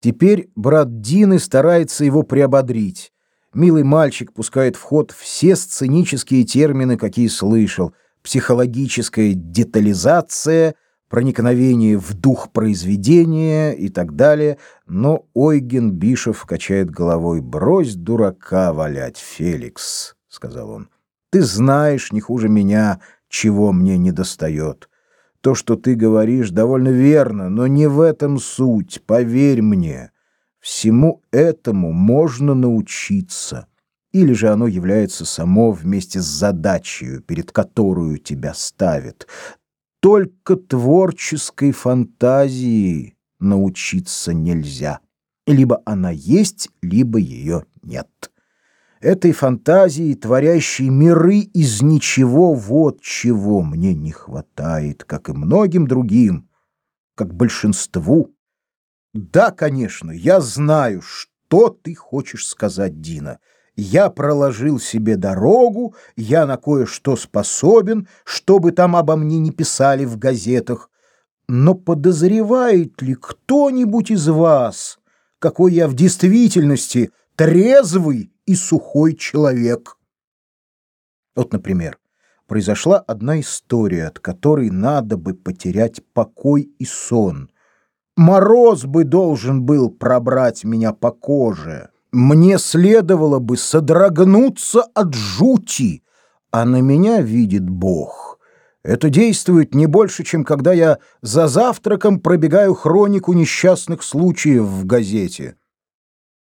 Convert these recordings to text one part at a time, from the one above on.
Теперь брат Дины старается его приободрить. Милый мальчик пускает в ход все сценические термины, какие слышал. Психологическая детализация, проникновение в дух произведения и так далее. Но Ойген Бишев качает головой. «Брось дурака валять, Феликс», — сказал он. «Ты знаешь не хуже меня, чего мне недостает. То, что ты говоришь, довольно верно, но не в этом суть, поверь мне. Всему этому можно научиться. Или же оно является само вместе с задачей, перед которую тебя ставят. Только творческой фантазии научиться нельзя. Либо она есть, либо ее нет этой фантазии, творящей миры из ничего, вот чего мне не хватает, как и многим другим, как большинству. Да, конечно, я знаю, что ты хочешь сказать, Дина. Я проложил себе дорогу, я на кое-что способен, чтобы там обо мне не писали в газетах. Но подозревает ли кто-нибудь из вас, какой я в действительности трезвый и сухой человек. Вот, например, произошла одна история, от которой надо бы потерять покой и сон. Мороз бы должен был пробрать меня по коже. Мне следовало бы содрогнуться от жути, а на меня видит Бог. Это действует не больше, чем когда я за завтраком пробегаю хронику несчастных случаев в газете.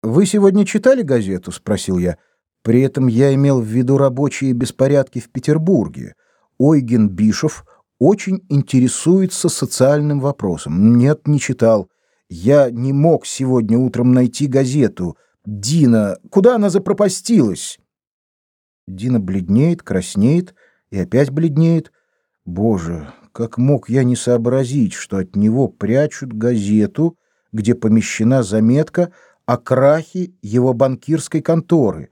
«Вы сегодня читали газету?» — спросил я. При этом я имел в виду рабочие беспорядки в Петербурге. Ойген Бишов очень интересуется социальным вопросом. Нет, не читал. Я не мог сегодня утром найти газету. Дина, куда она запропастилась? Дина бледнеет, краснеет и опять бледнеет. Боже, как мог я не сообразить, что от него прячут газету, где помещена заметка о крахе его банкирской конторы.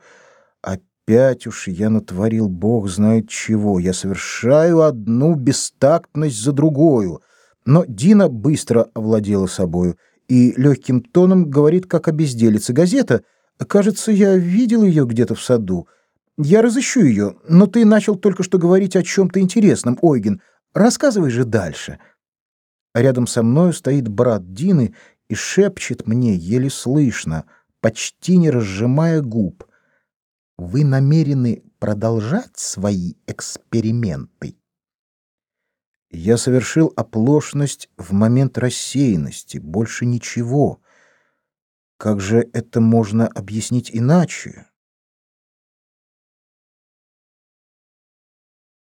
Опять уж я натворил бог знает чего. Я совершаю одну бестактность за другую. Но Дина быстро овладела собою и легким тоном говорит, как о безделице. Газета, кажется, я видел ее где-то в саду. Я разыщу ее, но ты начал только что говорить о чем-то интересном, Ойген. Рассказывай же дальше. Рядом со мною стоит брат Дины и шепчет мне еле слышно, почти не разжимая губ. Вы намерены продолжать свои эксперименты? Я совершил оплошность в момент рассеянности, больше ничего. Как же это можно объяснить иначе?